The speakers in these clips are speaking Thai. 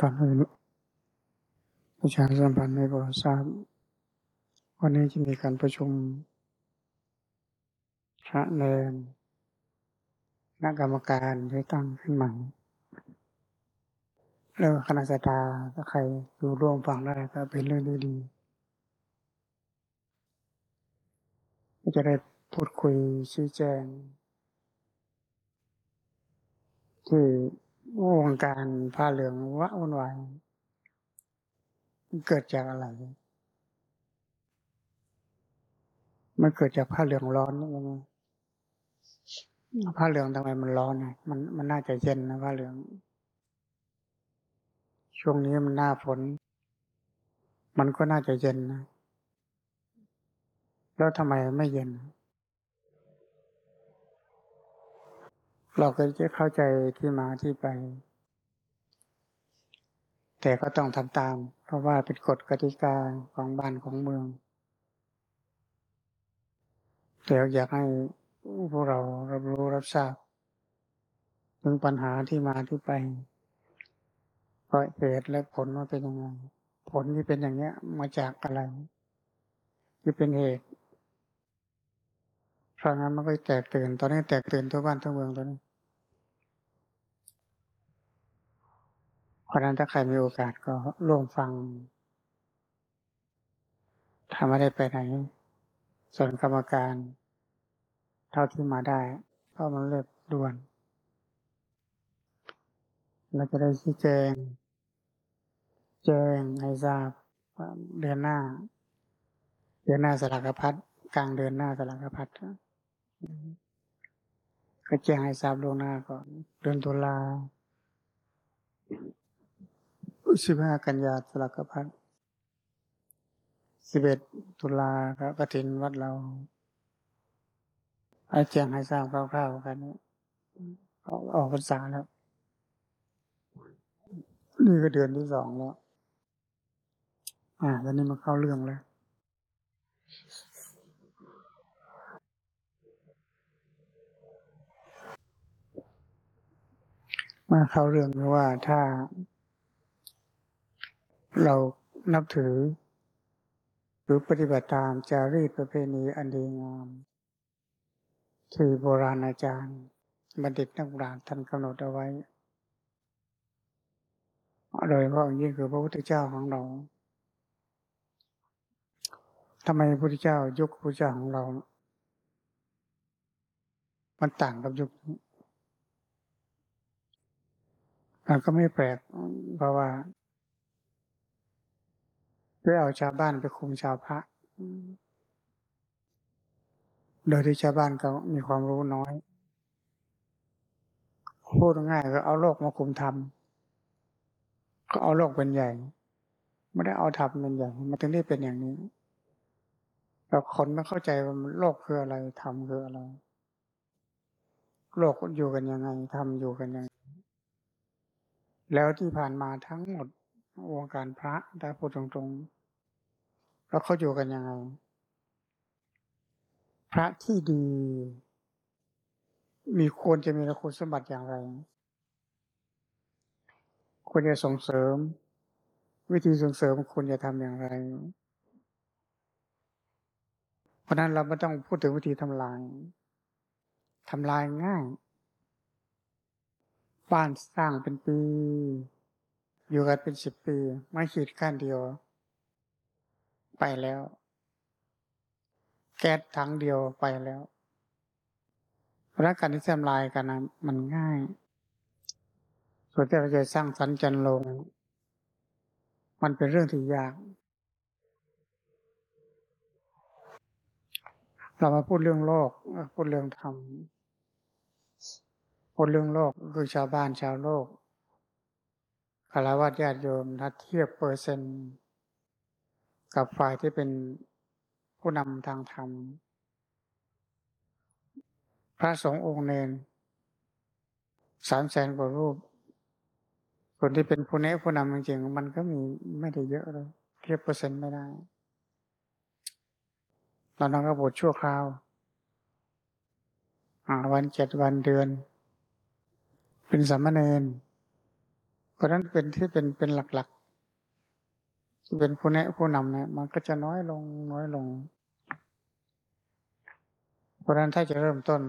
ก่อนอื่นประชาสัมพันธ์ให้บริษัทวันนี้จะมีการประชุม พระเนรนักกรรมการที่ตั้งขึ้นใหม่แล้วคณะสตาถ้าใครอยู่ร่วมฟังได้ก็เป็นเรื่องดีๆจะได้พูดคุยชี้แจง ที่ วงการผ้าเหลืองวะวุ่นวายเกิดจากอะไร มันเกิดจากผ้าเหลืองร้อนนี่ยังผ้าเหลืองทำไมมันร้อนนะมันมันน่าจะเย็นนะผ้าเหลือง ช่วงนี้มันหน้าฝน มันก็น่าจะเย็นนะ แล้วทำไมไม่เย็น เราก็จะเข้าใจที่มาที่ไป แต่ก็ต้องทำตาม เพราะว่าเป็นกฎกติกาของบ้านของเมืองแต่อยากให้พวกเรารับรู้รับทราบถึงปัญหาที่มาที่ไปเพราะเหตุและผลว่าเป็นยังไง ผลที่เป็นอย่างเนี้ย มาจากอะไร ที่เป็นเหตุ เพราะงั้นมันก็แตกตื่น ตอนนี้แตกตื่นทั่วบ้านทั่วเมืองตอนนี้เพราะนั้นถ้าใครมีโอกาสก็ร่วมฟังถ้าไม่ได้ไปไหน ส่วนกรรมการ เท่าที่มาได้เพราะมันเลิกด่วน เราจะได้ชี้แจง แจ้งให้ทราบเดือนหน้า เดือนหน้าสลักพัดกลางเดือนหน้าสลักพัด ก็แจ้งให้ทราบล่วงหน้าก่อน เดือนตุลาสิบห้ากันยาสลักพัดสิบเอ็ดตุลาก็กระถินวัดเราให้แจ้งให้ทราบคร่าวๆกันออกพรรษาแล้วนี่ก็เดือนที่สองแล้ว อ่า ตอนนี้มาเข้าเรื่องแล้ว มาเข้าเรื่องว่าถ้า เรานับถือ หรือปฏิบัติตามจารีตประเพณีอันดีงาม ที่โบราณอาจารย์บัณฑิตนักปราชญ์ท่านกำหนดเอาไว้ โดยเฉพาะยิ่งคือพระพุทธเจ้าของเราทำไมพระพุทธเจ้ายุคพระพุทธเจ้าของเรา มันต่างกับยุคนี้ ก็ไม่แปลกเพราะว่าเพื่อเอาชาวบ้านไปคุมชาวพระ โดยที่ชาวบ้านก็มีความรู้น้อยพูดง่ายก็เอาโลกมาคุมธรรม ก็เอาโลกเป็นใหญ่ ไม่ได้เอาธรรมเป็นใหญ่มาถึงได้เป็นอย่างนี้แต่คนไม่เข้าใจว่าโลกคืออะไรธรรมคืออะไร โลกอยู่กันยังไงธรรมอยู่กันยังไง แล้วที่ผ่านมาทั้งหมดวงการพระได้พูดตรงๆ แล้วเขาอยู่กันยังไง พระที่ดี มีควรจะมีคุณสมบัติอย่างไร ควรจะส่งเสริม วิธีส่งเสริมควรจะทำอย่างไร เพราะนั้นเราไม่ต้องพูดถึงวิธีทำลายทำลายง่าย บ้านสร้างเป็นปี อยู่กันเป็นสิบปีไม่ขีดขั้นเดียว ไปแล้ว แก๊สถังเดียวไปแล้วราะการที่ทำลายกันนะมันง่ายส่วนที่เราจะสร้างสันจันลง มันเป็นเรื่องที่ยาก เรามาพูดเรื่องโลกพูดเรื่องธรรม พูดเรื่องโลกคือชาวบ้านชาวโลกคารวะญาติโยมถ้าเทียบเปอร์เซนต์กับฝ่ายที่เป็นผู้นำทางธรรม พระสงฆ์องค์เนนสามแสนกว่ารูป คนที่เป็นผู้เนผู้นำจริงๆมันก็มีไม่ได้เยอะเลย เทียบเปอร์เซ็นต์ไม่ได้เราต้องกระบทชั่วคราววันเจ็ดวันเดือน เป็นสามเณรเพราะนั้นเป็นที่เป็นเป็นหลักๆเป็นผู้แนะผู้นำเนี่ยมันก็จะน้อยลงน้อยลง เพราะนั้นถ้าจะเริ่มต้น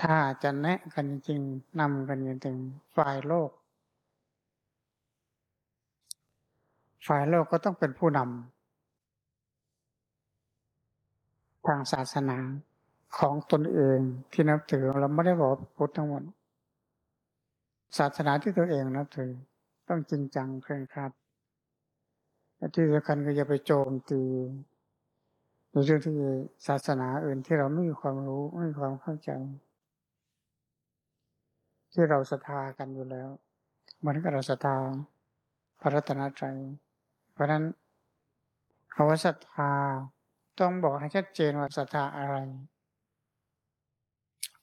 ถ้าจะแนะกันจริงๆนำกันจริงๆฝ่ายโลก ฝ่ายโลกก็ต้องเป็นผู้นำทางศาสนา ของตนเองที่นับถือเราไม่ได้บอกพุทธทั้งหมดศาสนาที่ตัวเองนับถือ ต้องจริงจังเคร่งครัดและที่สำคัญก็อย่าไปโจมตีในเรื่องที่ศาสนาอื่นที่เราไม่มีความรู้ไม่มีความเข้าใจ ที่เราศรัทธากันอยู่แล้วเหมือนกับเราศรัทธาพระรัตนตรัยเพราะนั้นคำว่าศรัทธาต้องบอกให้ชัดเจนว่าศรัทธาอะไร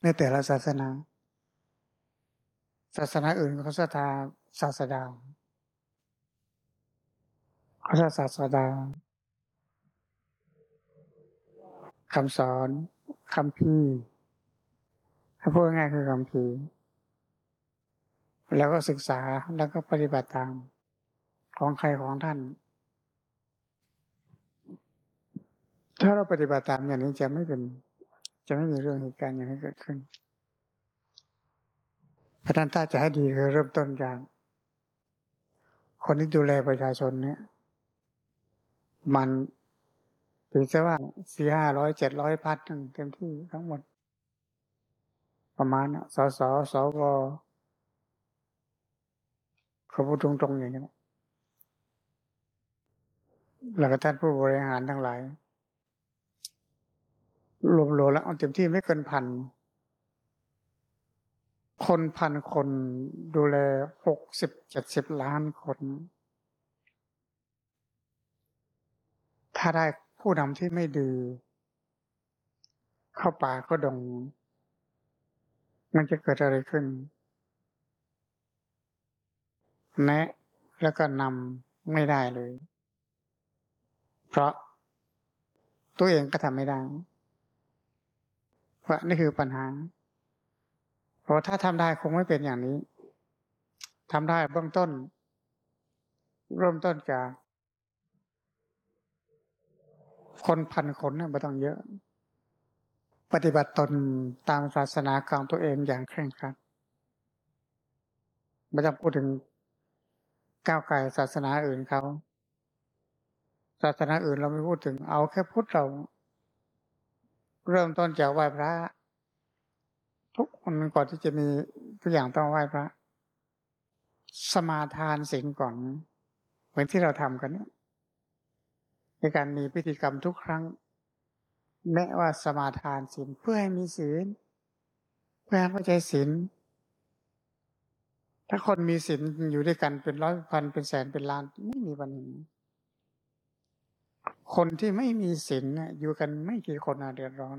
ในแต่ละศาสนา ศาสนาอื่นเขาศรัทธาศาสดาเขาศรัทธาศาสดาคำสอนคำพีถ้าพูดง่ายคือคำพีแล้วก็ศึกษาแล้วก็ปฏิบัติตาม ของใครของท่าน ถ้าเราปฏิบัติตามอย่างนี้จะไม่เป็น จะไม่มีเรื่องเหตุการณ์อย่างนี้เกิดขึ้นพระท่านถ้าจะให้ดีคือเริ่มต้นจาก คนที่ดูแลประชาชนเนี่ย มันถือซะว่าสี่ห้าร้อยเจ็ดร้อยพัดเต็มที่ทั้งหมด ประมาณสสสวเขาพูดตรงๆอย่างนี้แล้วก็ท่านผู้บริหารทั้งหลาย รวมๆแล้วเอาเต็มที่ไม่เกินพัน คนพันคนดูแลหกสิบเจ็ดสิบล้านคน ถ้าได้ผู้นำที่ไม่ดีเข้าป่าก็ดง มันจะเกิดอะไรขึ้น แนะแล้วก็นำไม่ได้เลย เพราะตัวเองก็ทำไม่ได้ ว่านี่คือปัญหาเพราะถ้าทำได้คงไม่เป็นอย่างนี้ทำได้เบื้องต้น เริ่มต้นจากคนพันคนนะไม่ต้องเยอะ ปฏิบัติตนตามศาสนาของตัวเองอย่างเคร่งครัดไม่ต้องพูดถึงก้าวไกลศาสนาอื่นเขา ศาสนาอื่นเราไม่พูดถึงเอาแค่พุทธเรา เริ่มต้นจากไหว้พระ ทุกคนก่อนที่จะมีทุกอย่างต้องไหว้พระ สมาทานศีลก่อน เหมือนที่เราทำกันเนี่ยในการมีพิธีกรรมทุกครั้ง แม้ว่าสมาทานศีลเพื่อให้มีศีลเพื่อให้เข้าใจศีลถ้าคนมีศีลอยู่ด้วยกันเป็นร้อยพันเป็นแสนเป็นล้านไม่มีวันนี้ คนที่ไม่มีศีลอยู่กันไม่กี่คนเดือดร้อน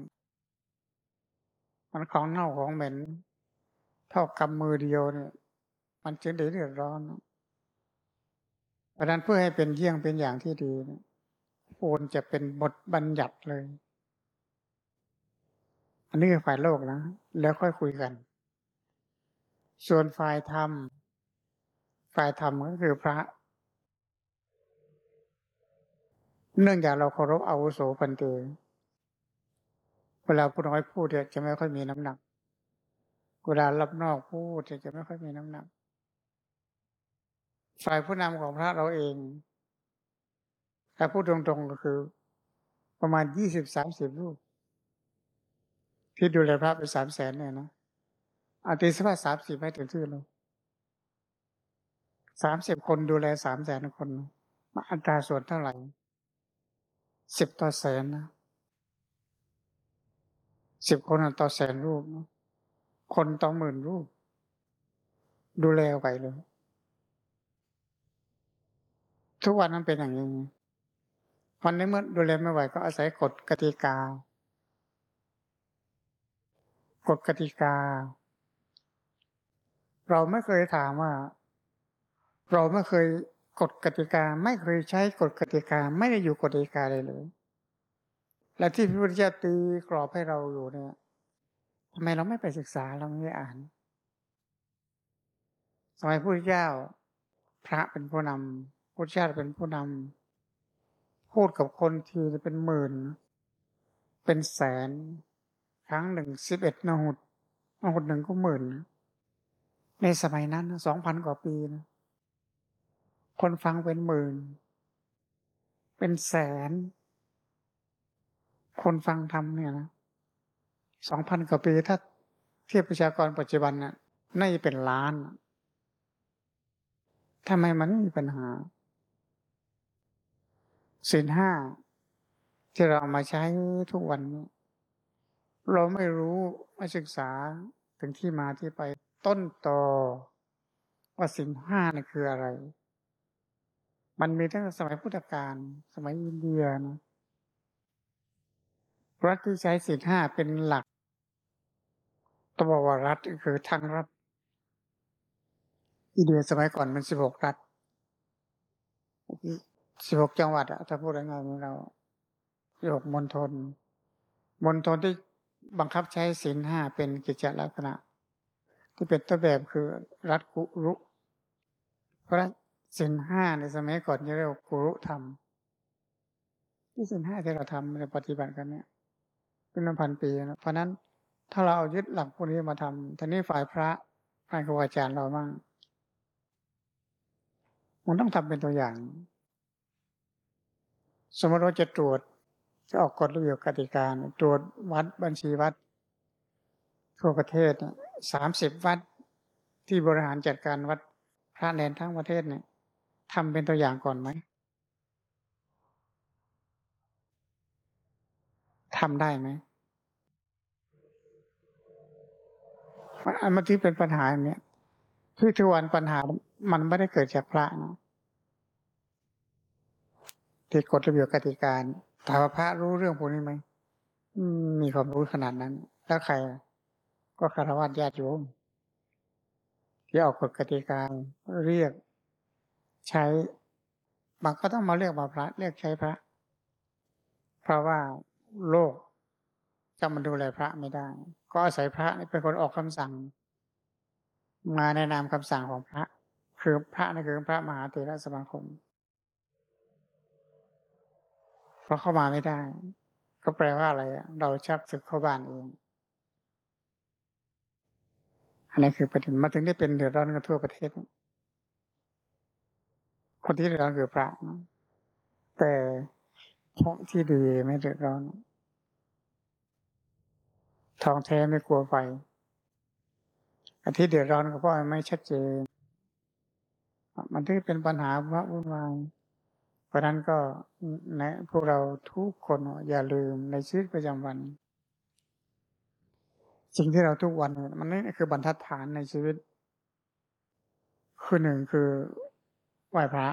มันของเน่าของเหม็น เท่ากำมือเดียวเนี่ย มันจึงได้เดือดร้อนเพราะนั้นเพื่อให้เป็นเยี่ยงเป็นอย่างที่ดีควรจะเป็นบทบัญญัติเลย อันนี้คือฝ่ายโลกนะ แล้วค่อยคุยกัน ส่วนฝ่ายธรรม ฝ่ายธรรมก็คือพระ เนื่องจากเราเคารพอาวุโสพันเตเวลาผู้น้อยพูดจะไม่ค่อยมีน้ำหนัก เวลารับนอกพูดจะไม่ค่อยมีน้ำหนัก ฝ่ายผู้นำของพระเราเองถ้าพูดตรงๆก็คือ ประมาณยี่สิบสามสิบรูปที่ดูแลพระไปสามแสนเนี่ยนะอาติสภาสามสิบไม่ถึงชื่อเลยสามสิบคนดูแลสามแสนคน มาอัตราส่วนเท่าไหร่ สิบต่อแสนนะสิบคนต่อแสนรูปนะคนต่อหมื่นรูป ดูแลไปเลย ทุกวันนั้นเป็นอย่างนี้วันนี้เมื่อดูแลไม่ไหวก็อาศัยกฎกติกากฎกติกา เราไม่เคยถามว่า เราไม่เคย กฎกติกาไม่เคยใช้กฎกติกาไม่ได้อยู่กฎกติกาเลยเลย และที่พระพุทธเจ้าตีกรอบให้เราอยู่เนี่ยทำไมเราไม่ไปศึกษาเราไม่ได้อ่าน สมัยพระพุทธเจ้า พระเป็นผู้นำพุทธเจ้าเป็นผู้นำพูดกับคนทีเป็นหมื่น เป็นแสน ครั้งหนึ่งสิบเอ็ดนหุดนหุดหนึ่งก็หมื่น ในสมัยนั้นสองพันกว่าปีนะ คนฟังเป็นหมื่น เป็นแสน คนฟังทำเนี่ยนะสองพันกว่าปีถ้าเทียบประชากรปัจจุบันน่ะน่าจะเป็นล้านทำไมมันไม่มีปัญหาสินห้าที่เรามาใช้ทุกวันนี้เราไม่รู้ไม่ศึกษาถึงที่มาที่ไปต้นตอว่าสินห้านี่คืออะไร มันมีตั้งแต่สมัยพุทธกาลสมัยอินเดียนะรัฐที่ใช้สินห้าเป็นหลักตัวบวรัฐคือทางรัฐ อินเดียสมัยก่อนมันสิบหกรัฐสิบหกจังหวัดอะถ้าพูดง่ายๆเราสิบหกมณฑลมณฑลที่บังคับใช้ศีลห้าเป็นกิจลักษณะ ที่เป็นตัวแบบคือรัฐกุรุเพราะศีลห้าในสมัยก่อนเรียกว่ากุรุธรรมที่ศีลห้าที่เราทำในปฏิบัติกันเนี่ยเป็นพันปีนะเพราะนั้นถ้าเราเอายึดหลักพวกนี้มาทำทีนี้ฝ่ายพระฝ่ายครูอาจารย์เราบ้างมันต้องทำเป็นตัวอย่าง สมมติว่าจะตรวจจะออกกฎระเบียบกติกาตรวจวัดบัญชีวัด ทั่วประเทศสามสิบวัดที่บริหารจัดการวัดพระแนนทั้งประเทศเนี่ย ทำเป็นตัวอย่างก่อนไหมทำได้ไหมอันเมื่อกี้เป็นปัญหาอย่างนี้ที่ทุกวันปัญหามันไม่ได้เกิดจากพระนะที่กฎระเบียบกติกาถามว่าพระรู้เรื่องพวกนี้ไหมมีความรู้ขนาดนั้น แล้วใคร ก็คารวะญาติโยมที่ออกกฎกติกาเรียก ใช้บางก็ต้องมาเรียกมาพระเรียกใช้พระ เพราะว่าโลกจะมาดูแลพระไม่ได้ ก็อาศัยพระเป็นคนออกคำสั่ง มาในนามคำสั่งของพระ คือพระนี่คือพระมหาเถรสมาคมเพราะเข้ามาไม่ได้ ก็แปลว่าอะไรเราชักศึกเข้าบ้านเองอันนี้คือประเด็นมาถึงได้เป็นเดือดร้อนกันทั่วประเทศ คนที่เดือดร้อนคือพระแต่พระที่ดีไม่เดือดร้อนทองแท้ไม่กลัวไฟอันที่เดือดร้อนก็เพราะไม่ชัดเจน มันที่เป็นปัญหาพระวุ่นวายเพราะนั้นก็นะพวกเราทุกคนอย่าลืมในชีวิตประจำวัน สิ่งที่เราทุกวัน มันนี่คือบรรทัดฐานในชีวิต คือหนึ่งคือ ไหว้พระ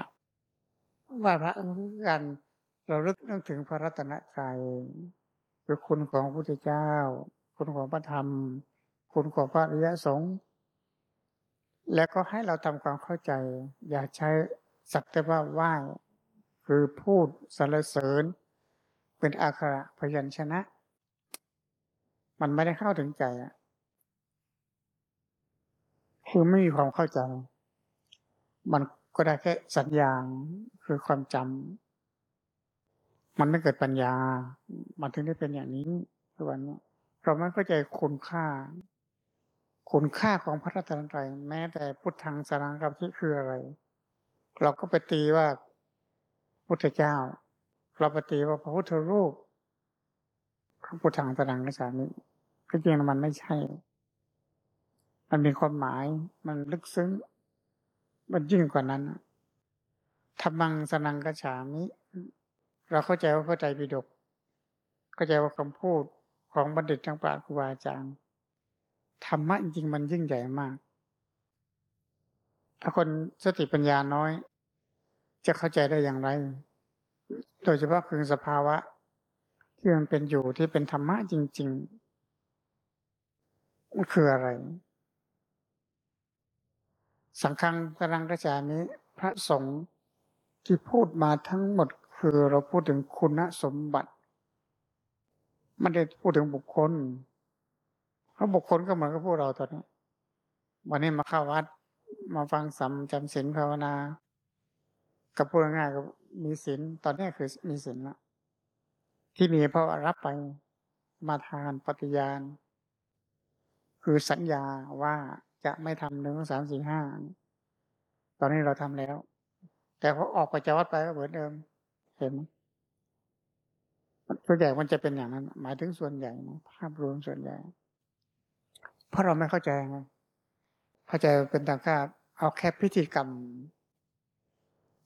ไหว้พระการเราลึกนึกถึงพระรัตนตรัยคือคุณของพระพุทธเจ้า คุณของพระธรรม คุณของพระอริยสงฆ์แล้วก็ให้เราทำความเข้าใจ อย่าใช้สักแต่ว่าไหว้คือพูดสรรเสริญ เป็นอาคระพยัญชนะ มันไม่ได้เข้าถึงใจอะคือไม่มีความเข้าใจ มัน ก็ได้แค่สัญญาคือความจำมันไม่เกิดปัญญา มันถึงได้เป็นอย่างนี้ทุกวันนี้เราไม่เข้าใจคุณค่า คุณค่าของพระรัตนตรัยแม้แต่พุทธังสรังกับที่คืออะไร เราก็ไปตีว่าพุทธเจ้า เราไปตีว่าพระพุทธรูปพระพุทธังสรังกัจฉามิที่จริงมันไม่ใช่ มันมีความหมายมันลึกซึ้ง มันยิ่งกว่านั้นธรรมังสนังกัจฉามิ เราเข้าใจว่าเข้าใจปิดกเข้าใจว่าคำพูดของบัณฑิตทั้งปราชญ์ครูบาอาจารย์ธรรมะจริงๆมันยิ่งใหญ่มาก ถ้าคนสติปัญญาน้อย จะเข้าใจได้อย่างไร โดยเฉพาะคือสภาวะ ที่มันเป็นอยู่ที่เป็นธรรมะจริง ๆ มันคืออะไร สังฆังกำลังกระจานี้ พระสงฆ์ที่พูดมาทั้งหมดคือเราพูดถึงคุณสมบัติไม่ได้พูดถึงบุคคลเพราะบุคคลก็เหมือนกับพวกเราตอนนี้วันนี้มาเข้าวัด มาฟังสัมจำศีลภาวนา กับพูดง่ายๆก็มีศีลตอนนี้คือมีศีลละที่มีเพราะรับไปมาทานปฏิญาณ คือสัญญาว่า จะไม่ทำหนึ่งสามสี่ห้าตอนนี้เราทำแล้ว แต่พอออกไปจากวัดไปก็เหมือนเดิม เห็นส่วนใหญ่มันจะเป็นอย่างนั้น หมายถึงส่วนใหญ่ภาพรวมส่วนใหญ่ เพราะเราไม่เข้าใจไงเข้าใจเป็นต่างชาติเอาแค่พิธีกรรม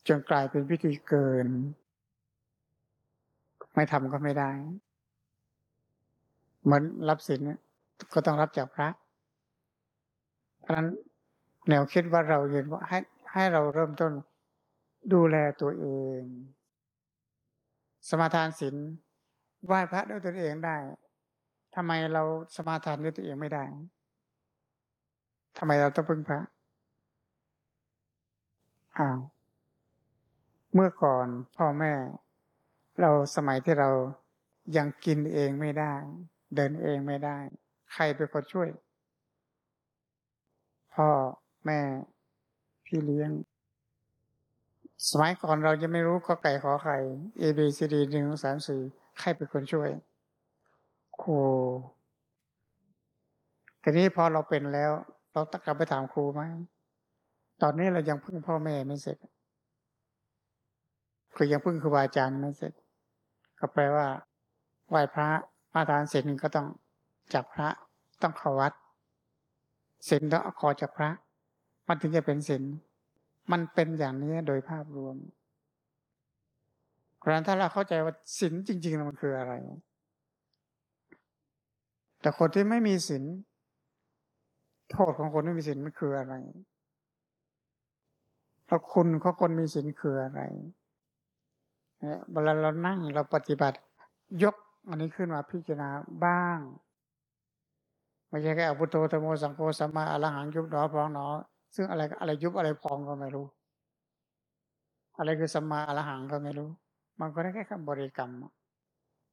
จนกลายเป็นพิธีเกิน ไม่ทำก็ไม่ได้ เหมือนรับศีลก็ต้องรับจากพระ ราะนั้นแนวคิดว่าเราเห็นว่าให้ให้เราเริ่มต้นดูแลตัวเอง สมาทานศีลไหว้พระด้วยตัวเองได้ทำไมเราสมาทานด้วยตัวเองไม่ได้ทำไมเราต้องพึ่งพระอ้าวเมื่อก่อนพ่อแม่ เราสมัยที่เรายังกินเองไม่ได้ เดินเองไม่ได้ ใครเป็นคนช่วย พ่อแม่พี่เลี้ยง สมัยก่อนเราจะไม่รู้ก็ไก่ขอไข่ A B C D หนึ่งสามสี่ใครเป็นคนช่วยครูทีนี้พอเราเป็นแล้ว เราต้องกลับไปถามครูไหมตอนนี้เรายังพึ่งพ่อแม่ไม่เสร็จคือยังพึ่งครูบาอาจารย์ไม่เสร็จ ก็แปลว่าไหว้พระมาทานเสร็จก็ต้องจับพระต้องขวัด ศีลต้องขอจากพระ มันถึงจะเป็นศีลมันเป็นอย่างนี้โดยภาพรวมเพราะนั้นถ้าเราเข้าใจว่าศีลจริงๆมันคืออะไร แต่คนที่ไม่มีศีลโทษของคนไม่มีศีลมันคืออะไรแล้วคุณของคนมีศีลคืออะไรเวลาเรานั่งเราปฏิบัติ ยกอันนี้ขึ้นมาพิจารณาบ้าง ไม่ใช่แค่อพุทโธธโมสังโฆสัมมาอรหังยุบหนอพองหนอ ซึ่งอะไรอะไรยุบอะไรพองก็ไม่รู้ อะไรคือสัมมาอรหังก็ไม่รู้ มันก็ได้แค่คำบริกรรม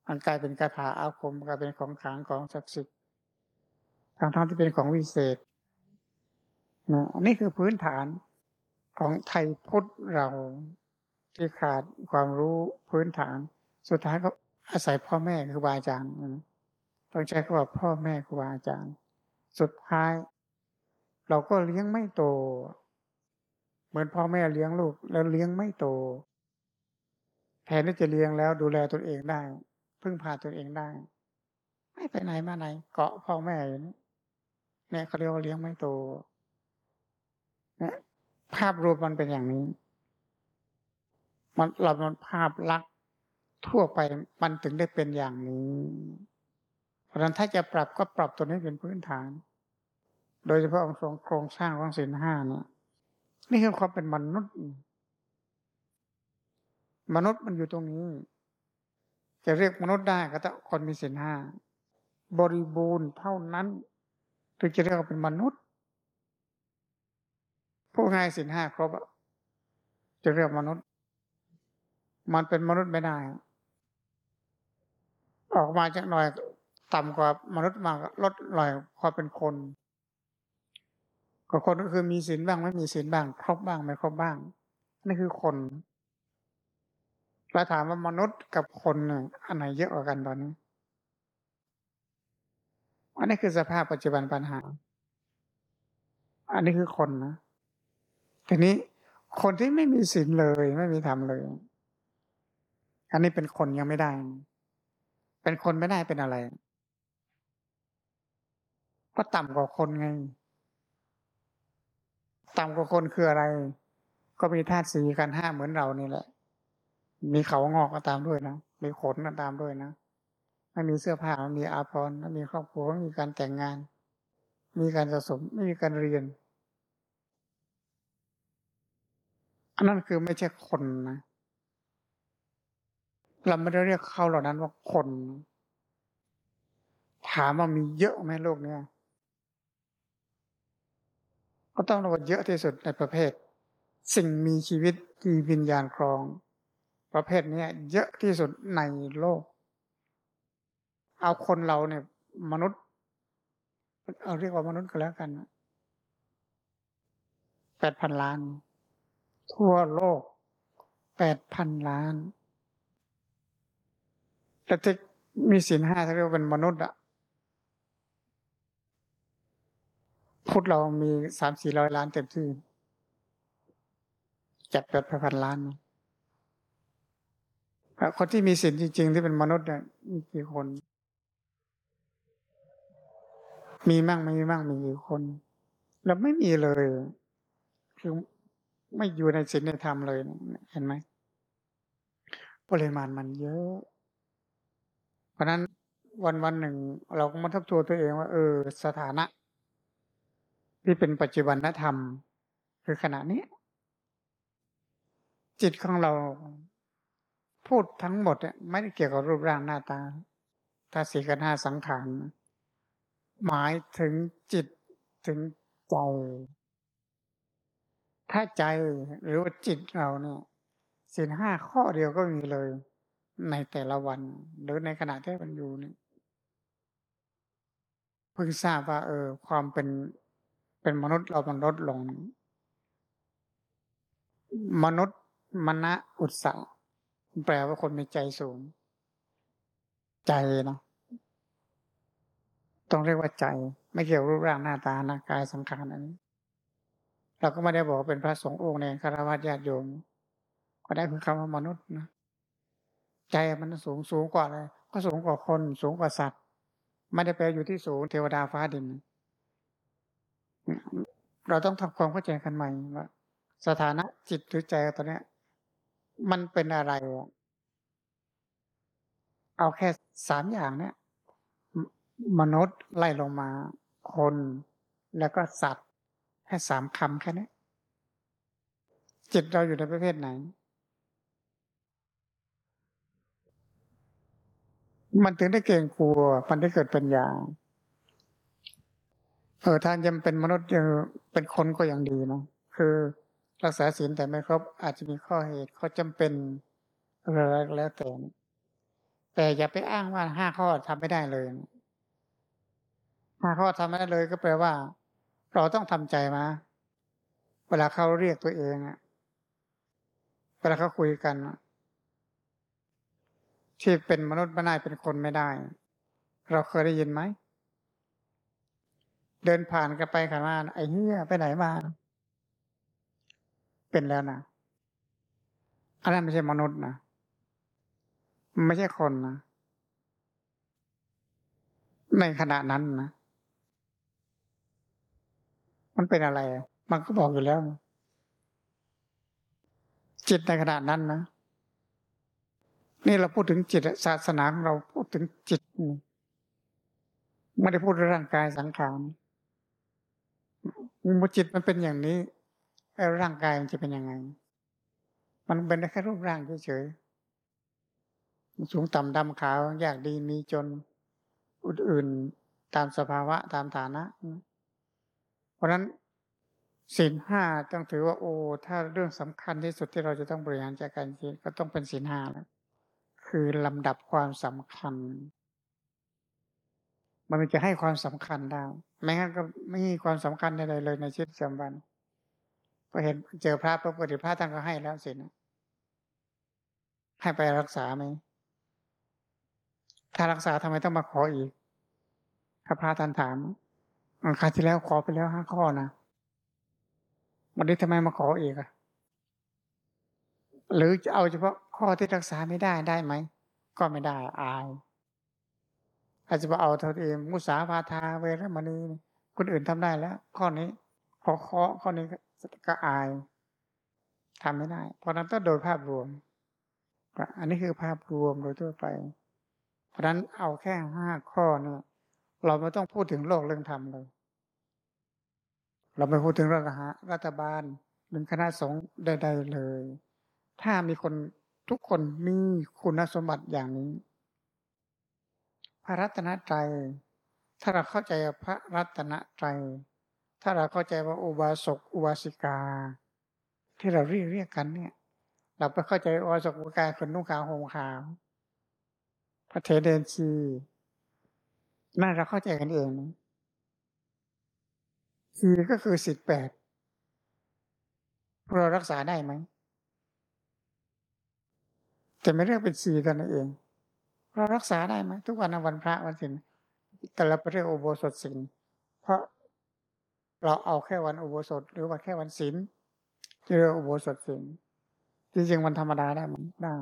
มันกลายเป็นคาถาอาคมกลายเป็นของขลังของศักดิ์สิทธิ์ทางทางที่เป็นของวิเศษนะอันนี้คือพื้นฐานของไทยพุทธเราที่ขาดความรู้พื้นฐาน สุดท้ายก็อาศัยพ่อแม่ครูบาอาจารย์ ต้องใช้คำว่าพ่อแม่ครูอาจารย์ สุดท้าย เราก็เลี้ยงไม่โต เหมือนพ่อแม่เลี้ยงลูก แล้วเลี้ยงไม่โต แทนที่จะเลี้ยงแล้วดูแลตนเองได้ พึ่งพาตนเองได้ ไม่ไปไหนมาไหน เกาะพ่อแม่อยู่นี่เนี่ยเขาเรียกว่าเลี้ยงไม่โตเนี่ยภาพรวมมันเป็นอย่างนี้ มันเรามันภาพลักษณ์ทั่วไปมันถึงได้เป็นอย่างนี้ ราะฉะนั้นถ้าจะปรับก็ปรับตัวนี้เป็นพื้นฐาน โดยเฉพาะองค์โครงสร้างของศีลห้าเนี่ยนี่คือความเป็นมนุษย์ มนุษย์มันอยู่ตรงนี้ จะเรียกมนุษย์ได้ก็ต้องคนมีศีลห้าบริบูรณ์เท่านั้นถึงจะเรียกว่าเป็นมนุษย์ ผู้ให้สินห้าครบจะเรียกมนุษย์ มันเป็นมนุษย์ไม่ได้ ออกมาจากหน่อย ต่ำกว่ามนุษย์มากลดหน่อยความเป็นคนก็คนก็คือมีศีลบ้างไม่มีศีลบ้าง ครบบ้างไม่ครบบ้างนี่คือคนเราถามว่ามนุษย์กับคนอันไหนเยอะกว่ากันตอนนี้อันนี้คือสภาพปัจจุบันปัญหา อันนี้คือคนนะทีนี้คนที่ไม่มีศีลเลยไม่มีธรรมเลย อันนี้เป็นคนยังไม่ได้ เป็นคนไม่ได้เป็นอะไร ก็ต่ำกว่าคนไง ต่ำกว่าคนคืออะไร ก็มีธาตุสีกันห้าเหมือนเรานี่แหละ มีเขางอกก็ตามด้วยนะ มีขนก็ตามด้วยนะไม่มีเสื้อผ้ามีอาภรณ์ไม่มีครอบครัวไม่มีการแต่งงาน มีการสะสมไม่มีการเรียน อันนั้นคือไม่ใช่คนนะเราไม่ได้เรียกเขาเหล่านั้นว่าคน ถามว่ามีเยอะไหมโลกเนี้ย ก็ต้องระวังเยอะที่สุดในประเภท สิ่งมีชีวิตที่วิญญาณครอง ประเภทนี้เยอะที่สุดในโลก เอาคนเราเนี่ย มนุษย์ เอาเรียกว่ามนุษย์ก็แล้วกันแปดพันล้าน ทั่วโลกแปดพันล้านแต่ที่มีศีลห้าที่เรียกว่าเป็นมนุษย์อะ พุทธเรามีสามสี่ร้อยล้านเต็มที่จากแปดพันล้านคนที่มีศีลจริง ๆ ที่เป็นมนุษย์เนี่ยมีกี่คน มีมั่งไม่มีมั่งมีกี่คน แล้วไม่มีเลย คือไม่อยู่ในศีลในธรรมเลยเห็นไหมปริมาณมันเยอะ เพราะนั้นวันวันหนึ่ง เราก็มาทบทวนตัวเองว่า เออ สถานะ ที่เป็นปัจจุบันธรรม คือขณะนี้ จิตของเราพูดทั้งหมดไม่ได้เกี่ยวกับรูปร่างหน้าตาถ้าสี่กันห้าสังขารหมายถึงจิตถึงใจถ้าใจหรือว่าจิตเราเนี่ยสินห้าข้อเดียวก็มีเลย ในแต่ละวัน หรือในขณะที่มันอยู่นี่เพิ่งทราบว่า เออ ความเป็น เป็นมนุษย์เรามันลดลง มนุษย์มณะอุตสาแปลว่าคนมีใจสูง ใจเนาะต้องเรียกว่าใจ ไม่เกี่ยวรูปร่างหน้าตานะกายสังขารอันนี้ เราก็ไม่ได้บอกเป็นพระสงฆ์องค์ในคารวะญาติโยม ก็ได้คือคำว่ามนุษย์นะใจมันสูงสูงกว่าอะไรก็สูงกว่าคนสูงกว่าสัตว์ ไม่ได้แปลอยู่ที่สูงเทวดาฟ้าดิน เราต้องทำความเข้าใจกันใหม่ว่าสถานะจิตหรือใจตอนนี้มันเป็นอะไร เอาแค่สามอย่างเนี่ยมนุษย์ไล่ลงมา คนแล้วก็สัตว์แค่สามคำแค่นี้จิตเราอยู่ในประเภทไหน มันถึงได้เก่งกลัว มันได้เกิดปัญญา เออท่านยังเป็นมนุษย์ยังเป็นคนก็ยังดีนะคือรักษาศีลแต่ไม่ครบ อาจจะมีข้อเหตุข้อจำเป็นอะไรแล้วแต่แต่อย่าไปอ้างว่าห้าข้อทำไม่ได้เลยห้าข้อทำไม่ได้เลยก็แปลว่า เราต้องทำใจมา เวลาเขาเรียกตัวเองอะเวลาเขาคุยกันที่เป็นมนุษย์ไม่ได้เป็นคนไม่ได้ เราเคยได้ยินไหม เดินผ่านกันไปขันมาไอ้เหี้ยไปไหนมา เป็นแล้วนะอันนั้นไม่ใช่มนุษย์นะไม่ใช่คนนะในขณะนั้นนะมันเป็นอะไร มันก็บอกอยู่แล้ว จิตในขณะนั้นนะนี่เราพูดถึงจิตศาสนาของเราพูดถึงจิตไม่ได้พูดเรื่องร่างกายสังขาร มุจิตมันเป็นอย่างนี้แล้วร่างกายมันจะเป็นยังไง มันเป็นแค่รูปร่างเฉยๆสูงต่ำดำขาว อยากดีมีจนอื่นๆตามสภาวะตามฐานะ เพราะนั้นศีลห้าต้องถือว่าโอ้ถ้าเรื่องสำคัญที่สุดที่เราจะต้องบริหารจัดการชีวิตก็ต้องเป็นศีลห้าแล้วคือลำดับความสำคัญ มันจะให้ความสำคัญได้ไม่งั้นก็ไม่มีความสำคัญใดๆเลยในชีวิตประจำวันพอเห็นเจอพระพระปฏิพระท่านก็ให้แล้วสินะให้ไปรักษาไหมถ้ารักษาทำไมต้องมาขออีก ถ้าพระท่านถามอังคารที่แล้วขอไปแล้วห้าข้อนะวันนี้ทำไมมาขออีกอะหรือจะเอาเฉพาะข้อที่รักษาไม่ได้ได้ไหม ก็ไม่ได้อาย อาจจะเอาเท่าเองมุสาพาทาเวรมณีคนอื่นทำได้แล้ว ข้อนี้ขอขอข้อนี้ก็อายทำไม่ได้ เพราะนั้นต้องโดยภาพรวมอันนี้คือภาพรวมโดยทั่วไป เพราะนั้นเอาแค่ห้าข้อเนี่ยเราไม่ต้องพูดถึงโลกเรื่องธรรมเลย เราไม่พูดถึงรัฐะรัฐบาลหรือคณะสงฆ์ใด ๆเลย ถ้ามีคนทุกคนมีคุณสมบัติอย่างนี้ พระรัตนตรัย ถ้าเราเข้าใจพระรัตนตรัย ถ้าเราเข้าใจว่าอุบาสกอุบาสิกา ที่เราเรียกเรียกกันเนี่ย เราไปเข้าใจอุบาสกอุบาสิกาคนนุ่งขาวห่มขาว พระเทเดนชีน่าเราเข้าใจกันเองนะคือก็คือสิทธิแปดพวกเรารักษาได้ไหมแต่ไม่เรียกเป็นสีตนเอง เรารักษาได้ไหมทุกวันนวันพระวันศีลแต่เราไปเรียกอุโบสถศีลเพราะเราเอาแค่วันอุโบสถ หรือว่าแค่วันศีลที่เรียกอุโบสถศีลจริงๆวันธรรมดาได้ไหมได้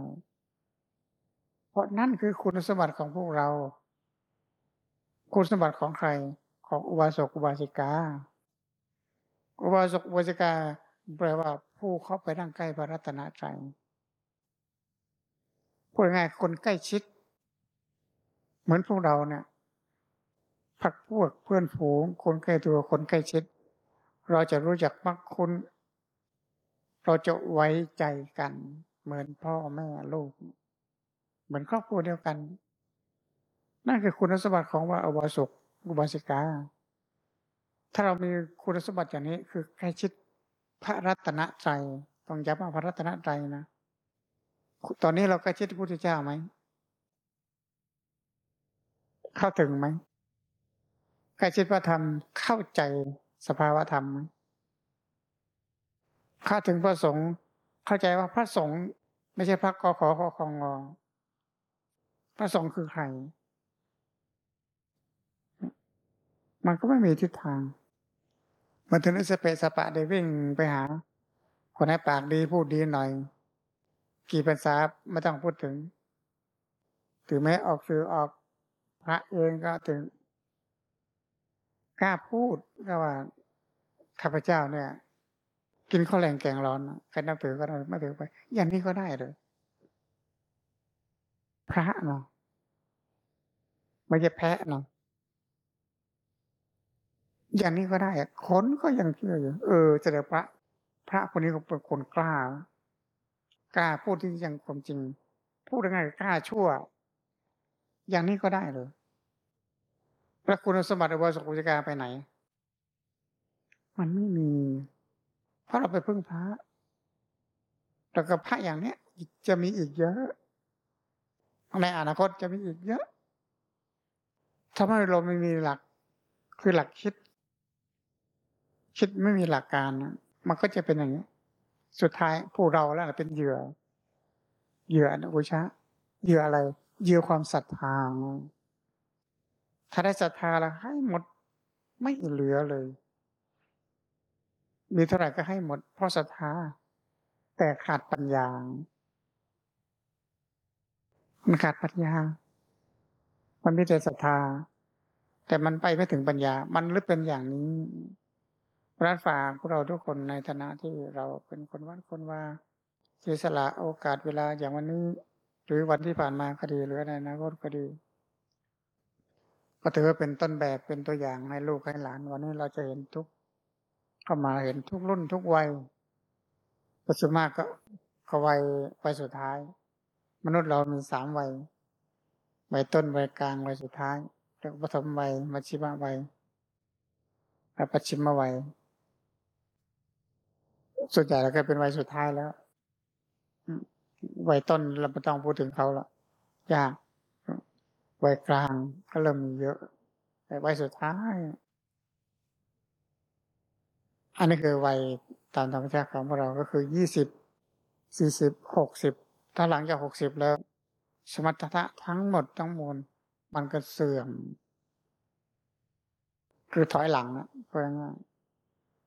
เพราะนั่นคือคุณสมบัติของพวกเรา คุณสมบัติของใครของอุบาสกอุบาสิกา อุบาสกอุบาสิกาแปลว่าผู้เข้าไปนั่งใกล้พระรัตนตรัยพูดง่ายคนใกล้ชิด เหมือนพวกเราเนี่ยพักพวกเพื่อนฝูง คนใกล้ตัวคนใกล้ชิด เราจะรู้จักมักคุณเราจะไว้ใจกัน เหมือนพ่อแม่ลูก เหมือนครอบครัวเดียวกัน นั่นคือคุณสมบัติของว่าอวสุกอุบาสิกา ถ้าเรามีคุณสมบัติอย่างนี้คือใกล้ชิดพระรัตนตรัยต้องย้ำว่าพระรัตนตรัยนะ ตอนนี้เราใกล้ชิดพระพุทธเจ้าไหม เข้าถึงไหมใกล้ชิดพระธรรมเข้าใจสภาวะธรรมไหมเข้าถึงพระสงฆ์เข้าใจว่าพระสงฆ์ไม่ใช่พระกอขอขอของงอพระสงฆ์คือใคร มันก็ไม่มีทิศทาง มันถึงได้สเปสปะได้วิ่งไปหา คนให้ปากดีพูดดีหน่อย กี่ภาษาไม่ต้องพูดถึงถือแม้ออกสื่อออก พระเองก็ถึงกล้าพูดก็ว่าข้าพเจ้าเนี่ย กินข้าวแรงแกงร้อนใครนับถือก็ได้ไม่ถือไป อย่างนี้ก็ได้เลยพระเนาะไม่ใช่แพะเนาะอย่างนี้ก็ได้คนก็ยังเชื่ออยู่เออจะเดี๋ยวพระ พระคนนี้ก็เป็นคนกล้ากล้าพูดที่ยังความจริง พูดยังไงกล้าชั่ว อย่างนี้ก็ได้เลยพระคุณสมบัติอุบาสกอุจกาไปไหน มันไม่มี เพราะเราไปพึ่งพระแล้วก็พระอย่างเนี้ยจะมีอีกเยอะ ในอนาคตจะมีอีกเยอะทำไมเราไม่มีหลัก คือหลักคิด คิดไม่มีหลักการ มันก็จะเป็นอย่างนี้ สุดท้ายผู้เราแล้วเป็นเหยื่อ เหยื่ออนุชะเหยื่ออะไร เยื่อความศรัทธา ถ้าได้ศรัทธาแล้วให้หมดไม่เหลือเลย มีเท่าไหร่ก็ให้หมด เพราะศรัทธา แต่ขาดปัญญา มันขาดปัญญา มันม่ได้ศรัทธา แต่มันไปไม่ถึงปัญญา มันลึกเป็นอย่างนี้รัฐฝากพวกเราทุกคนในฐานะที่เราเป็นคนวัดคนว่าเสียสละโอกาสเวลาอย่างวันนี้ หรือวันที่ผ่านมาก็ดีหรือในอนาคตก็ดี ก็ถือว่าเป็นต้นแบบเป็นตัวอย่างให้ลูกให้หลาน วันนี้เราจะเห็นทุกเข้ามาเห็นทุกรุ่นทุกวัยปัจจุบันก็ก็วัยวัยสุดท้าย มนุษย์เรามีสามวัยวัยต้นวัยกลางวัยสุดท้ายแล้วปฐมวัยมัชชิมวัยและปัจฉิมวัยส่วนใหญ่เราก็เป็นวัยสุดท้ายแล้ว วัยต้นเราไม่ต้องพูดถึงเขาละยากวัยกลางก็เริ่มมีเยอะ แต่วัยสุดท้าย อันนี้คือวัยตามธรรมชาติของพวกเราก็คือยี่สิบสี่สิบหกสิบถ้าหลังจากหกสิบแล้ว สมรรถะทั้งหมดทั้งมวลมันก็เสื่อม คือถอยหลังนะเพราะง่าย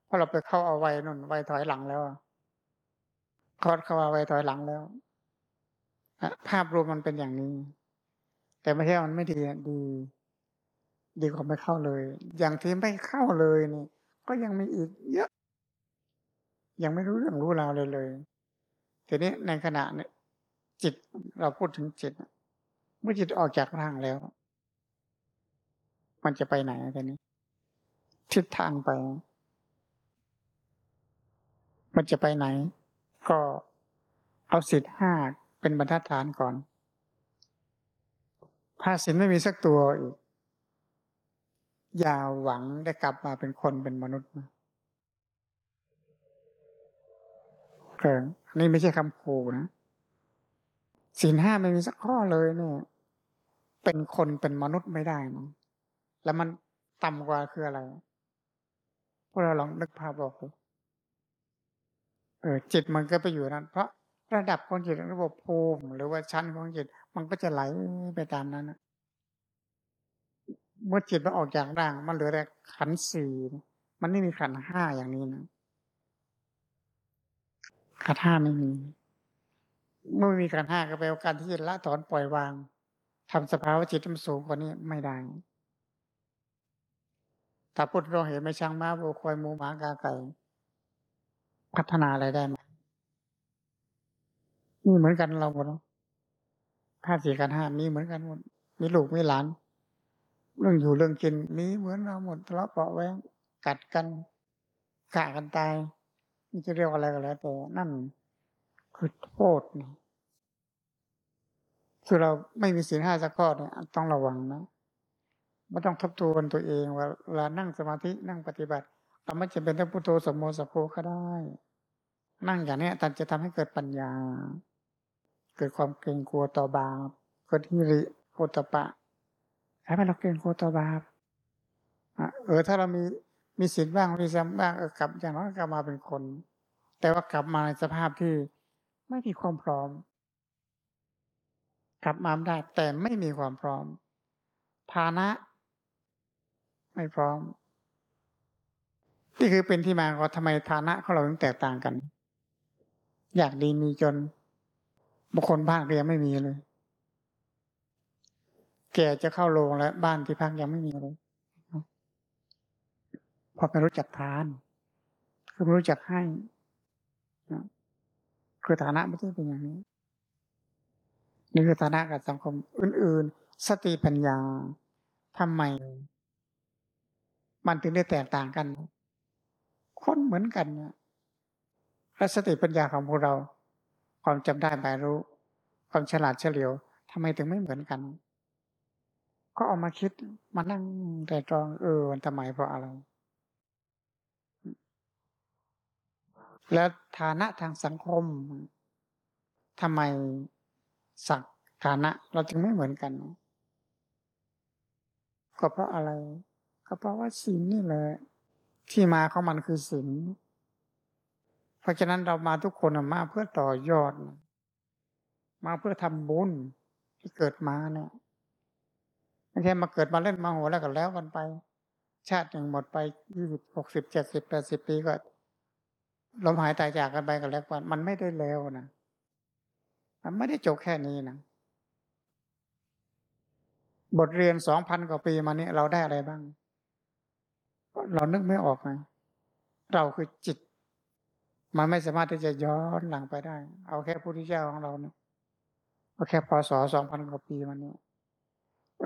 พราะเราไปเข้าเอาไว้นุ่นไว้ถอยหลังแล้วคอดเข้าเอาไว้ถอยหลังแล้ว ภาพรวมมันเป็นอย่างนี้ แต่ไม่ใช่มันไม่ดีดี ดีกว่าไม่เข้าเลย อย่างที่ไม่เข้าเลยนี่ก็ยังมีอีกเยอะ ยังไม่รู้เรื่องรู้ราวเลยเลยทีนี้ในขณะเนี่ยจิตเราพูดถึงจิตเมื่อจิตออกจากร่างแล้ว มันจะไปไหนทีนี้ ทิศทางไป มันจะไปไหน ก็เอาสิทธิ์ห้า เป็นบรรทัดฐานก่อนถ้าสินไม่มีสักตัวอีก อย่าหวังได้กลับมาเป็นคนเป็นมนุษย์นะเกินนี่ไม่ใช่คำขู่นะสินห้าไม่มีสักข้อเลยเนี่ย เป็นคนเป็นมนุษย์ไม่ได้นะแล้วมันต่ำกว่าคืออะไร พวกเราลองนึกภาพบอกดูเออจิตมันก็ไปอยู่นั้น เพราะ ระดับของจิตระบบภูมิ หรือว่าชั้นของจิต มันก็จะไหลไปตามนั้น เมื่อจิตมันออกจากร่าง มันเหลือแต่ขันสี่มันไม่มีขันห้าอย่างนี้นะขันห้าไม่มีเมื่อไม่มีขันห้าก็แปลว่าการที่จะละถอนปล่อยวางทำสภาวะจิตมันสูงกว่านี้ไม่ได้ถ้าพุทธเราเห็นไม่ช่างม้าโบคอยหมูหมากาไก่พัฒนาอะไรได้ไหม นี่เหมือนกันเราหมดธาตุสี่กันห้ามีเหมือนกันหมด มีลูกมีหลาน เรื่องอยู่เรื่องกิน มีเหมือนเราหมดทะเลาะเปาะแวงกัดกันกะกันตายนี่จะเรียกอะไรก็แล้วแต่นั่นคือโทษนะคือเราไม่มีศีลห้าสักข้อเนี่ยต้องระวังนะไม่ต้องทบทวนตัวเองว่าเวลานั่งสมาธินั่งปฏิบัติเราไม่จำเป็นต้องพุทโธสมโมสโพก็ได้ นั่งอย่างนี้ตันจะทำให้เกิดปัญญา เกิดความเกรงกลัวต่อบาปเกิดฮิริโอตปะให้เราเกรงกลัวต่อบาปเออถ้าเรามีมีศีลบ้างมีสัมบ้างเออกลับอย่างน้อยกลับมาเป็นคน แต่ว่ากลับมาในสภาพที่ไม่มีความพร้อม กลับมาได้ แต่ไม่มีความพร้อมฐานะ ไม่พร้อม นี่คือเป็นที่มาของทำไมฐานะของเราถึงแตกต่างกัน อยากดีมีจน บางคนบ้านก็ยังไม่มีเลย แกจะเข้าโรงแล้ว บ้านที่พักยังไม่มีเลยพอไม่รู้จักทาน คือไม่รู้จักให้คือฐานะไม่ใช่เป็นอย่างนี้นี่คือฐานะกับสังคมอื่น ๆ สติปัญญาทำไม มันถึงได้แตกต่างกัน คนเหมือนกันเนี่ยและสติปัญญาของพวกเรา ความจำได้หมายรู้ ความฉลาดเฉลียวทำไมถึงไม่เหมือนกัน ก็เอามาคิดมานั่งแต่ตรองเออมันทำไมเพราะอะไร แล้วฐานะทางสังคมทำไมสักฐานะเราจึงไม่เหมือนกัน ก็เพราะอะไร ก็เพราะว่าศีลนี่แหละที่มาของมันคือศีล ราะฉะนั้นเรามาทุกคนมาเพื่อต่อยอด มาเพื่อทำบุญที่เกิดมาเนี่ยไม่ใช่มาเกิดมาเล่นมาหัวแล้วก็แล้วกันไป ชาติหนึ่งหมดไปยี่สิบหกสิบเจ็ดสิบแปดสิบปีก็ลมหายตายจากกันไปกันแล้วกันมันไม่ได้แล้วนะมันไม่ได้จบแค่นี้นะบทเรียนสองพันกว่าปีมานี้เราได้อะไรบ้าง เรานึกไม่ออกไงเราคือจิต มันไม่สามารถที่จะย้อนหลังไปได้ เอาแค่พุทธเจ้าของเราเนี่ยเอาแค่พศสองพันกว่าปีมันเนี่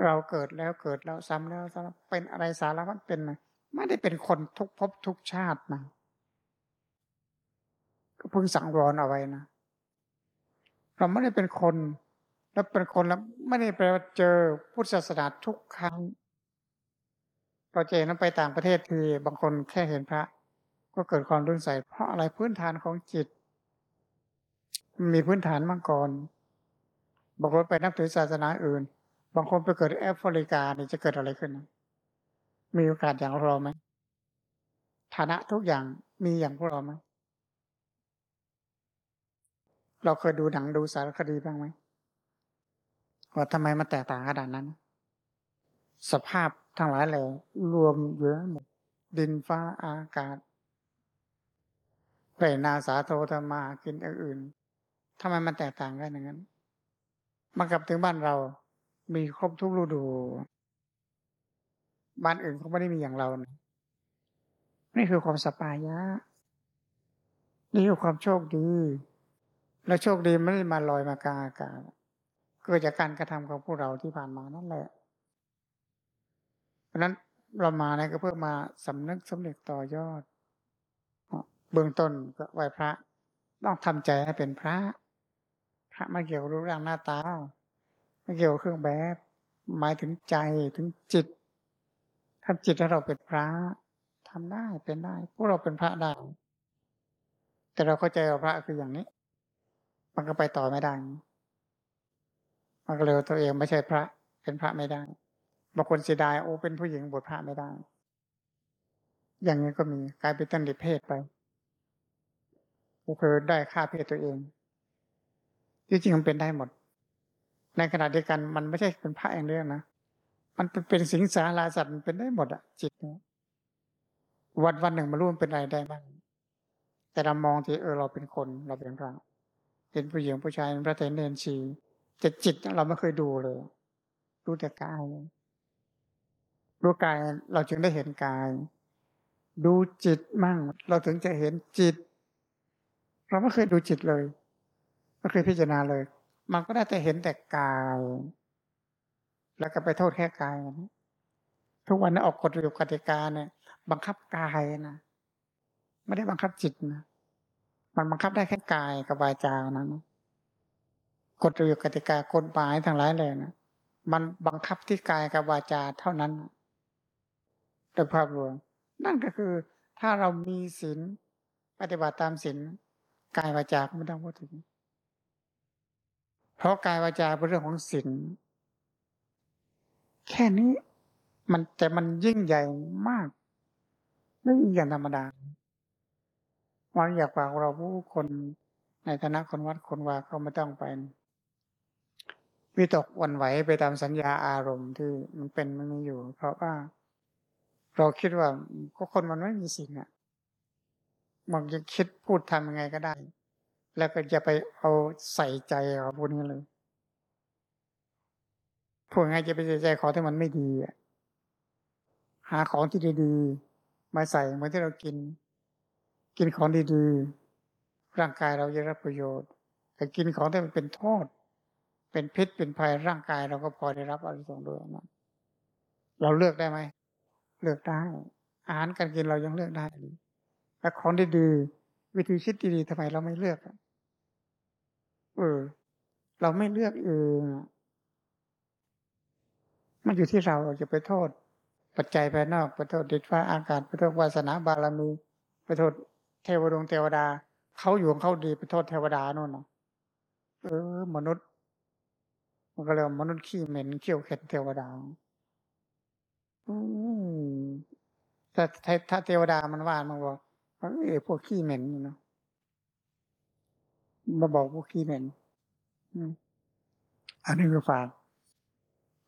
เราเกิดแล้วเกิดแล้วซ้ำแล้วซ้ำเป็นอะไรสารพัดเป็นไม่ได้เป็นคนทุกภพทุกชาตินะก็เพิ่งสังวรเอาไว้นะเราไม่ได้เป็นคน แล้วเป็นคนแล้วไม่ได้แปลว่าเจอพุทธศาสนาทุกครั้งเราจะเห็นไปต่างประเทศคือบางคนแค่เห็นพระ ก็เกิดความรุนใส่เพราะอะไรพื้นฐานของจิต มีพื้นฐานมาก่อนบางคนไปนับถือศาสนาอื่น บางคนไปเกิดแอฟริกาเนี่ยจะเกิดอะไรขึ้น มีโอกาสอย่างเราไหมฐานะทุกอย่างมีอย่างพวกเราไหมเราเคยดูหนังดูสารคดีบ้างไหมว่าทำไมมันแตกต่างขนาดนั้น สภาพทั้งหลายแหล่รวมอยู่ทั้งหมดดินฟ้าอากาศ ไรนาสาโทธรรมากินอื่นทำไมมันแตกต่างกันอย่างนั้นมากับถึงบ้านเรามีครบทุกฤดู บ้านอื่นเขาไม่ได้มีอย่างเรานะนี่คือความสปายะ นี่คือความโชคดี แล้วโชคดีไม่ได้มาลอยมากลางอากาศเกิดจากการกระทำของพวกเราที่ผ่านมานั่นแหละ เพราะนั้นเรามาเนี่ยก็เพื่อมาสำนึกสำเร็จต่อยอด บื้องต้นก็ไหวพระ ต้องทำใจให้เป็นพระ พระไม่เกี่ยวรูปร่างหน้าตาไม่เกี่ยวเครื่องแบบ หมายถึงใจถึงจิตทำจิตให้เราเป็นพระทำได้เป็นได้ พวกเราเป็นพระได้ แต่เราเข้าใจว่าพระคืออย่างนี้ มันก็ไปต่อไม่ได้มันก็เลยตัวเองไม่ใช่พระเป็นพระไม่ได้บางคนเสียดายโอ้เป็นผู้หญิงบวชพระไม่ได้ อย่างนี้ก็มีกลายเป็นตันดิเพศไป ก็คือได้ค่าเพศตัวเอง ที่จริงมันเป็นได้หมด ในขณะเดียวกันมันไม่ใช่เป็นพระอย่างเดียวนะมันเป็นสิงสาราสัตว์มันเป็นได้หมดอะจิตเนี่ยวันวันหนึ่งมารู้มันเป็นอะไรได้บ้างแต่เรามองที่เออเราเป็นคนเราเป็นพระเป็นผู้หญิงผู้ชายเป็นพระเทนเนนชีแต่จิตเราไม่เคยดูเลยดูแต่กายรู้กายเราจึงได้เห็นกาย ดูจิตมั่ง เราถึงจะเห็นจิต เราไม่เคยดูจิตเลยไม่เคยพิจารณาเลย มันก็ได้แต่เห็นแต่กาย แล้วก็ไปโทษแค่กายนะทุกวันนี้ออกกฎระเบียบกติกาเนี่ย บังคับกายนะไม่ได้บังคับจิตนะมันบังคับได้แค่กายกับวาจานะกฎระเบียบกติกากฎหมายทั้งหลายเลยนะมันบังคับที่กายกับวาจาเท่านั้นโดยภาพรวม นั่นก็คือถ้าเรามีศีลปฏิบัติตามศีล กายวาจาไม่ต้องพูดถึง เพราะกายวาจาเป็นเรื่องของศีลแค่นี้ มันแต่มันยิ่งใหญ่มากไม่อย่างธรรมดาวันอยากฝากเราผู้คนในฐานะคนวัดคนว่าเขาไม่ต้องไปวิตกวันไหวไปตามสัญญาอารมณ์ที่มันเป็นมันมีอยู่ เพราะว่า เราคิดว่าก็คนมันไม่มีสิ่งอะ มันจะคิดพูดทำยังไงก็ได้ แล้วก็จะไปเอาใส่ใจกับพวกนี้เลยพูดง่ายจะไปใส่ใจของที่มันไม่ดีหาของที่ดีๆมาใส่เหมือนที่เรากิน กินของดีๆร่างกายเราจะรับประโยชน์ แต่กินของที่มันเป็นโทษเป็นพิษเป็นภัยร่างกายเราก็พอได้รับอะไรส่งด้วยนะเราเลือกได้ไหมเลือกได้ อาหารการกินเรายังเลือกได้ แต่ของดีๆวิธีคิดดีๆทำไมเราไม่เลือกเออ เราไม่เลือกเองมันอยู่ที่เราจะไปโทษ ปัจจัยภายนอกไปโทษดิฟ้าอากาศไปโทษวาสนาบารมีไปโทษเทวดงเทวดาเขาอยู่ของเขาดีไปโทษเทวดาโน่นนะเออ มนุษย์ มันก็เรียกมนุษย์ขี้เหม็นเขี้ยวเข็นเทวดาถ้าถ้าเทวดามันว่ามันบอก เออพวกขี้เหม็นเนาะมาบอกพวกขี้เหม็นอันนี้คือฝาก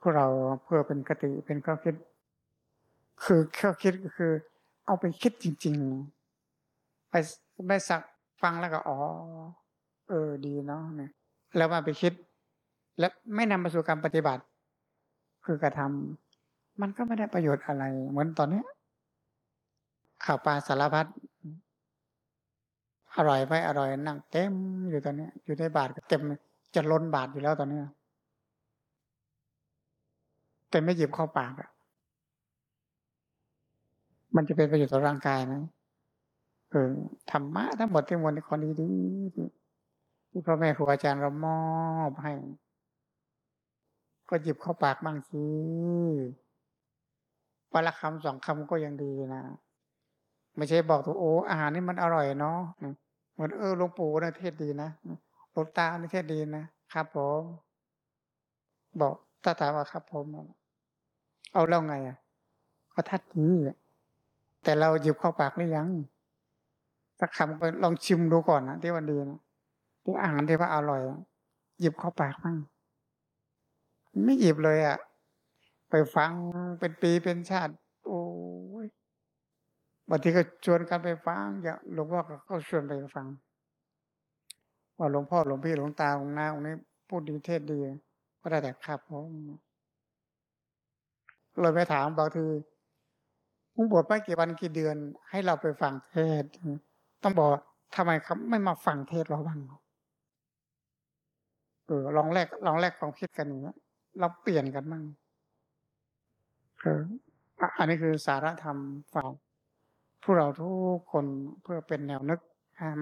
พวกเราเพื่อเป็นกติเป็นข้อคิด คือข้อคิดก็คือ เอาไปคิดจริง ๆ ไปไม่สักฟังแล้วก็อ๋อเออดีเนาะเนี่ยแล้วมาไปคิด และไม่นำมาสู่การปฏิบัติ คือกระทำมันก็ไม่ได้ประโยชน์อะไร เหมือนตอนนี้ ข่าวปลาสารพัดอร่อยไหมอร่อยนั่งเต็มอยู่ตอนนี้ อยู่ในบาทก็เต็มจะล้นบาทอยู่แล้วตอนนี้แต่ไม่หยิบเข้าปากอะมันจะเป็นประโยชน์ต่อร่างกายไหมเออธรรมะทั้งหมดที่มวลในคนดีๆที่พ่อแม่ครูอาจารย์เรามอบให้ ก็หยิบเข้าปากบ้างสิวันละคำสองคำก็ยังดีนะ ไม่ใช่บอกตัวโอ้อาหารนี่มันอร่อยเนาะเหมือนเออหลวงปู่นะเทศดีนะหลวงตาเทศดีนะครับผม บอกถ้าถามว่าครับ ผม เอาแล้วไงอะก็ทัดนี้แต่เราหยิบเข้าปากหรือยังสักคำก็ลองชิมดูก่อนนะที่วันดีนะที่อาหารที่ว่าอร่อยหยิบเข้าปากมั่งไม่หยิบเลยอะ ไปฟังเป็นปีเป็นชาติ บางทีก็ชวนกันไปฟังอย่าหลวงพ่อก็ชวนไปฟัง ว่าหลวงพ่อหลวงพี่หลวงตาองค์น้าองค์นี้พูดดีเทศดี ก็ได้แต่ครับผมเลยไปถามบางทีผงบวชไปกี่วันกี่เดือน ให้เราไปฟังเทศ ต้องบอกทำไมเขาไม่มาฟังเทศเราบ้างเออลองแลกลองแลกความคิดกันอย่างเงี้ยเราเปลี่ยนกันบ้างเอออันนี้คือสาระธรรมฝาก พวกเราทุกคนเพื่อเป็นแนวนึก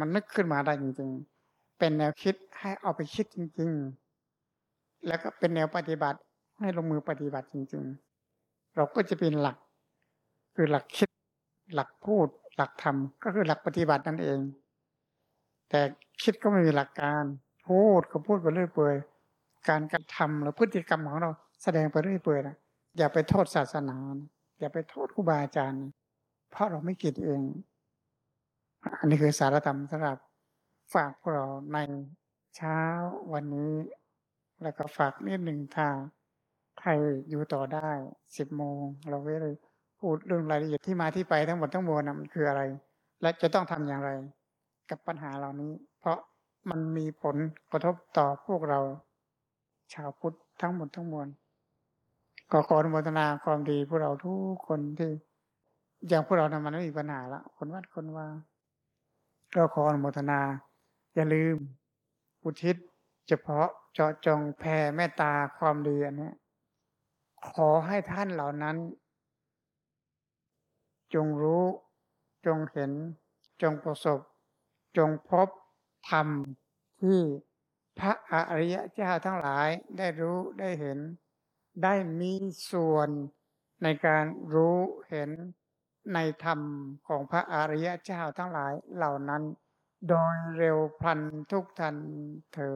มันนึกขึ้นมาได้จริงๆ เป็นแนวคิดให้เอาไปคิดจริง ๆ แล้วก็เป็นแนวปฏิบัติให้ลงมือปฏิบัติจริง ๆ เราก็จะเป็นหลัก คือหลักคิด หลักพูด หลักทำก็คือหลักปฏิบัตินั่นเอง แต่คิดก็ไม่มีหลักการพูดก็พูดไปเรื่อยเปื่อยการกระทำหรือพฤติกรรมของเราแสดงไปเรื่อยเปื่อยนะอย่าไปโทษศาสนา อย่าไปโทษครูบาอาจารย์ เพราะเราไม่คิดเอง อันนี้คือสารธรรมสำหรับฝากพวกเราในเช้าวันนี้ แล้วก็ฝากนิดหนึ่งทางใครอยู่ต่อได้สิบโมง เราไว้เลยพูดเรื่องรายละเอียดที่มาที่ไปทั้งหมดทั้งมวลนะมันคืออะไร และจะต้องทำอย่างไร กับปัญหาเหล่านี้ เพราะมันมีผลกระทบต่อพวกเรา ชาวพุทธทั้งหมดทั้งมวลก็ขออนุโมทนาความดีพวกเราทุกคนที่ อย่างพวกเรานะมันไม่มีปัญหาละคนวัดคนว่าก็ขออนุโมทนา อย่าลืม อุทิศ เฉพาะเจาะจงแผ่เมตตาความดีอันนี้ขอให้ท่านเหล่านั้น จงรู้ จงเห็น จงประสบ จงพบธรรมที่พระอริยเจ้าทั้งหลายได้รู้ได้เห็น ได้มีส่วนในการรู้เห็น ในธรรมของพระอริยเจ้าทั้งหลายเหล่านั้น โดยเร็วพลันทุกทันเทอ